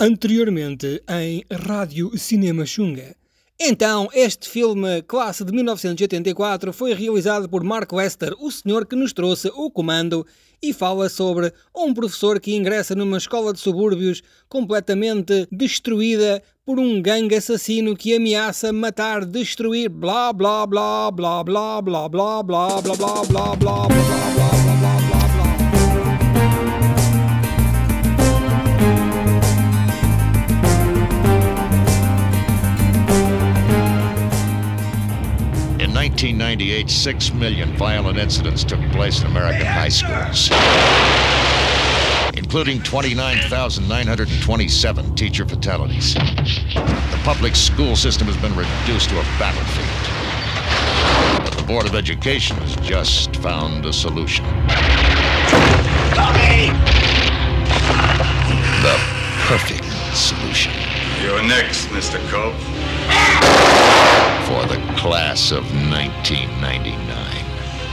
Anteriormente em Rádio Cinema Xunga. Então, este filme, classe de 1984, foi realizado por Mark Lester, o senhor que nos trouxe o comando, e fala sobre um professor que ingressa numa escola de subúrbios completamente destruída por um gangue assassino que ameaça matar, destruir, blá blá blá blá blá blá blá blá blá blá blá blá blá blá 1998, six million violent incidents took place in American high schools, including 29,927 teacher fatalities. The public school system has been reduced to a battlefield. But the Board of Education has just found a solution. The perfect solution You're next, Mr. Cope. For the class of 1999.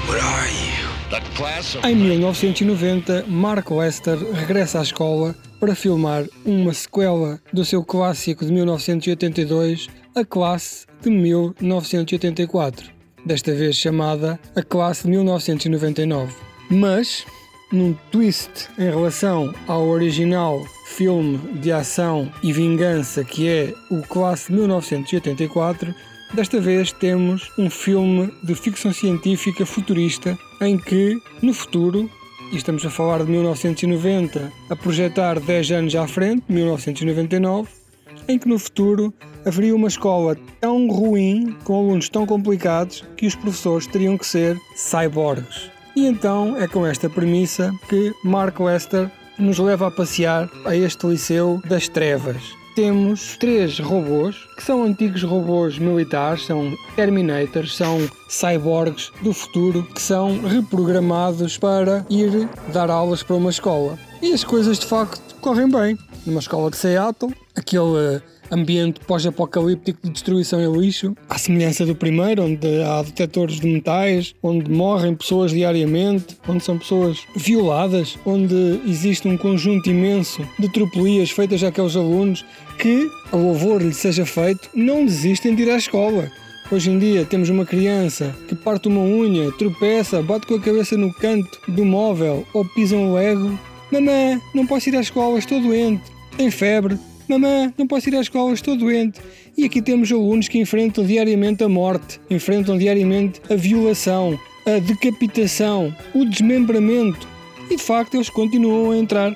What are you? The class of Em 1990, Mark Lester regressa à escola para filmar uma sequela do seu clássico de 1982, A Classe de 1984, desta vez chamada A Classe de 1999. Mas, num twist em relação ao original filme de ação e vingança que é o Classe de 1984, Desta vez temos um filme de ficção científica futurista em que, no futuro, e estamos a falar de 1990, a projetar 10 anos à frente, 1999, em que no futuro haveria uma escola tão ruim, com alunos tão complicados, que os professores teriam que ser cyborgs. E então é com esta premissa que Mark Lester nos leva a passear a este liceu das trevas temos três robôs, que são antigos robôs militares, são Terminators, são cyborgs do futuro, que são reprogramados para ir dar aulas para uma escola. E as coisas de facto correm bem. Numa escola de Seattle, aquele ambiente pós-apocalíptico de destruição e lixo, à semelhança do primeiro, onde há detectores de metais, onde morrem pessoas diariamente, onde são pessoas violadas, onde existe um conjunto imenso de tropelias feitas àqueles alunos que, a louvor lhe seja feito, não desistem de ir à escola. Hoje em dia temos uma criança que parte uma unha, tropeça, bate com a cabeça no canto do móvel ou pisa um lego. Mamã, não posso ir à escola, estou doente. Tem febre. Mamã, não posso ir à escola, estou doente. E aqui temos alunos que enfrentam diariamente a morte, enfrentam diariamente a violação, a decapitação, o desmembramento. E de facto eles continuam a entrar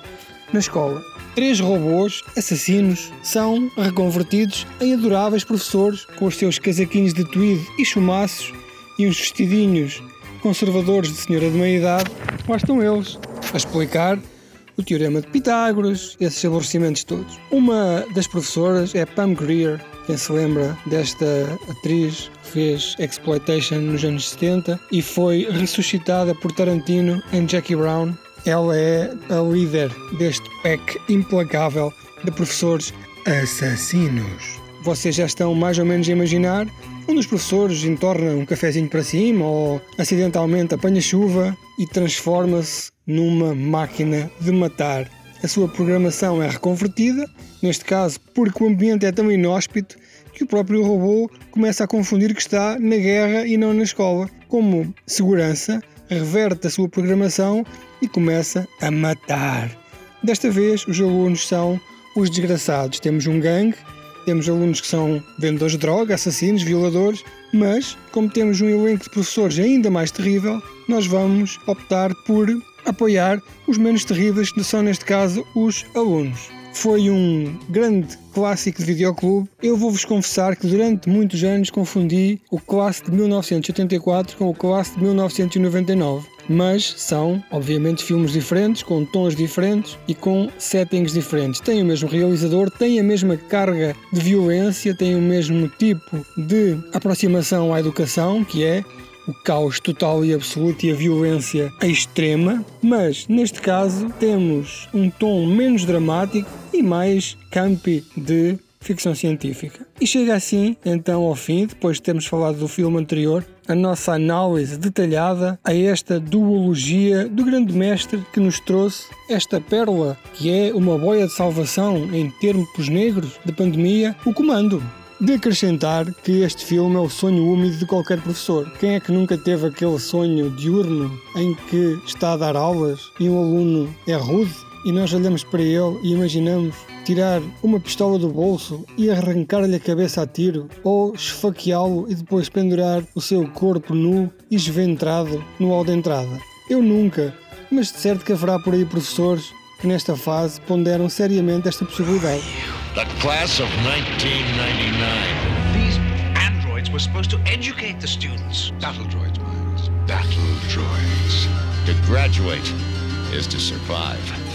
na escola. Três robôs assassinos são reconvertidos em adoráveis professores com os seus casaquinhos de tweed e chumaços e uns vestidinhos conservadores de senhora de meia idade. Lá estão eles a explicar o Teorema de Pitágoras, esses aborrecimentos todos. Uma das professoras é Pam Grier, quem se lembra desta atriz que fez Exploitation nos anos 70 e foi ressuscitada por Tarantino em Jackie Brown. Ela é a líder deste pack implacável de professores assassinos. Vocês já estão mais ou menos a imaginar um dos professores entorna um cafezinho para cima ou acidentalmente apanha chuva e transforma-se numa máquina de matar. A sua programação é reconvertida, neste caso porque o ambiente é tão inóspito que o próprio robô começa a confundir que está na guerra e não na escola. Como segurança, reverte a sua programação e começa a matar. Desta vez, os alunos são os desgraçados. Temos um gangue temos alunos que são vendedores de droga, assassinos, violadores, mas, como temos um elenco de professores ainda mais terrível, nós vamos optar por apoiar os menos terríveis, que são neste caso os alunos. Foi um grande clássico de videoclube. Eu vou-vos confessar que durante muitos anos confundi o clássico de 1984 com o clássico de 1999 mas são, obviamente, filmes diferentes, com tons diferentes e com settings diferentes. Têm o mesmo realizador, têm a mesma carga de violência, têm o mesmo tipo de aproximação à educação, que é o caos total e absoluto e a violência extrema, mas neste caso temos um tom menos dramático e mais campi de ficção científica. E chega assim, então, ao fim, depois de termos falado do filme anterior, a nossa análise detalhada a esta duologia do grande mestre que nos trouxe esta pérola, que é uma boia de salvação em tempos negros de pandemia, o comando. De acrescentar que este filme é o sonho úmido de qualquer professor. Quem é que nunca teve aquele sonho diurno em que está a dar aulas e um aluno é rude e nós olhamos para ele e imaginamos tirar uma pistola do bolso e arrancar-lhe a cabeça a tiro, ou esfaqueá-lo e depois pendurar o seu corpo nu e esventrado no hall de entrada. Eu nunca, mas de certo que haverá por aí professores que nesta fase ponderam seriamente esta possibilidade. The class of 1999. These androids were supposed to educate the students. Battle droids, Miles. Battle droids. To graduate is to survive.